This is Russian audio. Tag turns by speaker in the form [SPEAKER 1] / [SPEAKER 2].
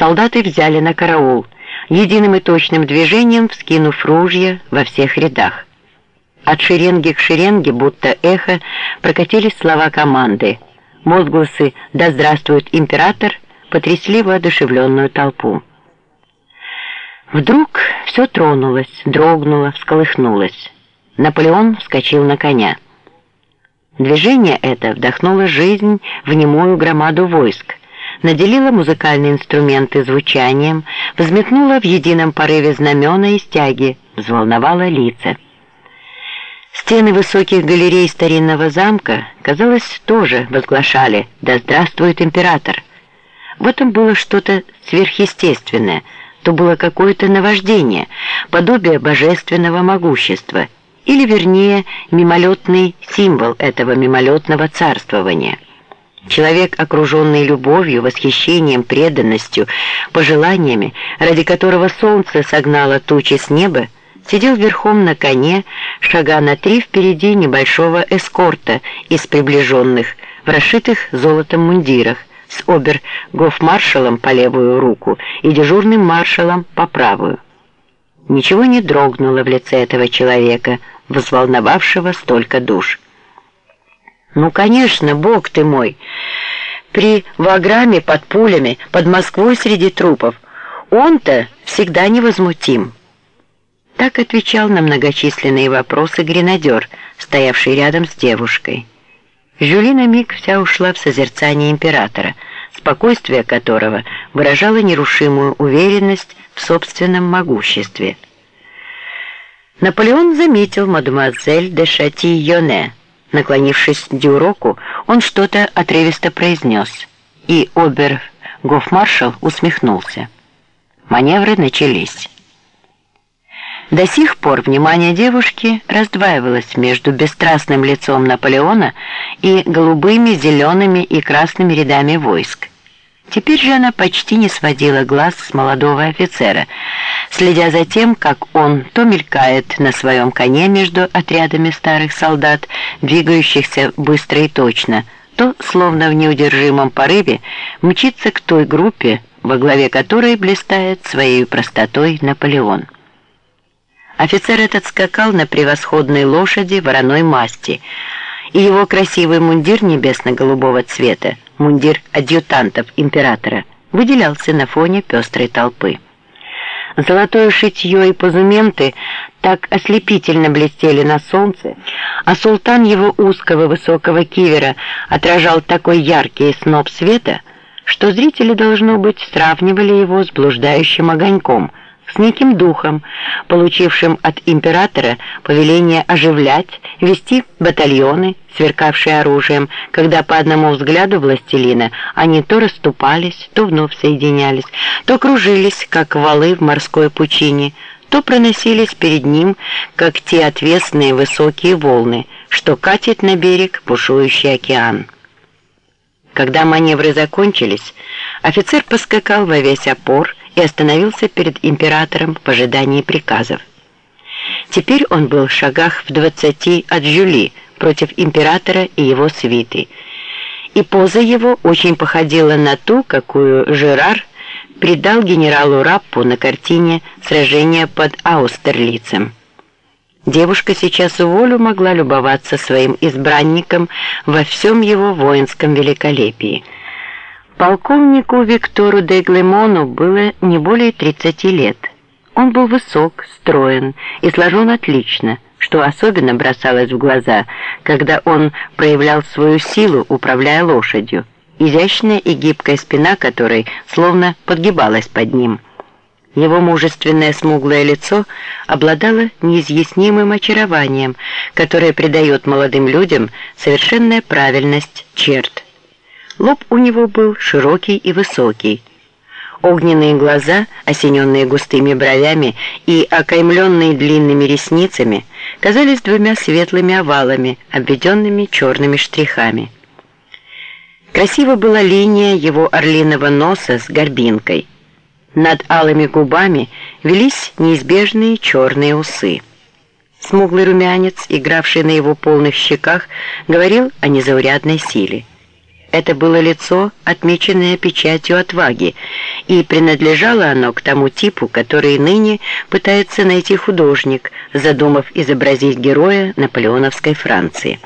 [SPEAKER 1] солдаты взяли на караул, единым и точным движением вскинув ружья во всех рядах. От шеренги к шеренге, будто эхо, прокатились слова команды. Возгласы «Да здравствует император!» потрясли воодушевленную толпу. Вдруг все тронулось, дрогнуло, всколыхнулось. Наполеон вскочил на коня. Движение это вдохнуло жизнь в немую громаду войск, наделило музыкальные инструменты звучанием, взметнуло в едином порыве знамена и стяги, взволновало лица. Стены высоких галерей старинного замка, казалось, тоже возглашали «Да здравствует император!». В этом было что-то сверхъестественное, то было какое-то наваждение, подобие божественного могущества, или, вернее, мимолетный символ этого мимолетного царствования. Человек, окруженный любовью, восхищением, преданностью, пожеланиями, ради которого солнце согнало тучи с неба, сидел верхом на коне, шага на три впереди небольшого эскорта из приближенных, в расшитых золотом мундирах, с обер-гофмаршалом по левую руку и дежурным маршалом по правую. Ничего не дрогнуло в лице этого человека, взволновавшего столько душ. «Ну, конечно, Бог ты мой! При Ваграме под пулями, под Москвой среди трупов, он-то всегда невозмутим». Так отвечал на многочисленные вопросы гренадер, стоявший рядом с девушкой. Жюли на миг вся ушла в созерцание императора, спокойствие которого выражало нерушимую уверенность в собственном могуществе. Наполеон заметил мадемуазель де Шатийоне. Наклонившись к Дюроку, он что-то отрывисто произнес, и обер-гофмаршал усмехнулся. Маневры начались. До сих пор внимание девушки раздваивалось между бесстрастным лицом Наполеона и голубыми, зелеными и красными рядами войск. Теперь же она почти не сводила глаз с молодого офицера, следя за тем, как он то мелькает на своем коне между отрядами старых солдат, двигающихся быстро и точно, то, словно в неудержимом порыве, мчится к той группе, во главе которой блистает своей простотой Наполеон. Офицер этот скакал на превосходной лошади вороной масти, и его красивый мундир небесно-голубого цвета, мундир адъютантов императора, выделялся на фоне пестрой толпы. Золотое шитье и позументы так ослепительно блестели на солнце, а султан его узкого высокого кивера отражал такой яркий сноп света, что зрители, должно быть, сравнивали его с блуждающим огоньком – с неким духом, получившим от императора повеление оживлять, вести батальоны, сверкавшие оружием, когда по одному взгляду властелина они то расступались, то вновь соединялись, то кружились, как валы в морской пучине, то проносились перед ним, как те отвесные высокие волны, что катит на берег бушующий океан. Когда маневры закончились, офицер поскакал во весь опор и остановился перед императором в ожидании приказов. Теперь он был в шагах в двадцати от Жюли против императора и его свиты, и поза его очень походила на ту, какую Жерар придал генералу Раппу на картине «Сражение под Аустерлицем». Девушка сейчас уволю могла любоваться своим избранником во всем его воинском великолепии – Полковнику Виктору де Глемону было не более 30 лет. Он был высок, строен и сложен отлично, что особенно бросалось в глаза, когда он проявлял свою силу, управляя лошадью, изящная и гибкая спина которой словно подгибалась под ним. Его мужественное смуглое лицо обладало неизъяснимым очарованием, которое придает молодым людям совершенная правильность черт. Лоб у него был широкий и высокий. Огненные глаза, осененные густыми бровями и окаймленные длинными ресницами, казались двумя светлыми овалами, обведенными черными штрихами. Красиво была линия его орлиного носа с горбинкой. Над алыми губами велись неизбежные черные усы. Смуглый румянец, игравший на его полных щеках, говорил о незаурядной силе. Это было лицо, отмеченное печатью отваги, и принадлежало оно к тому типу, который ныне пытается найти художник, задумав изобразить героя наполеоновской Франции.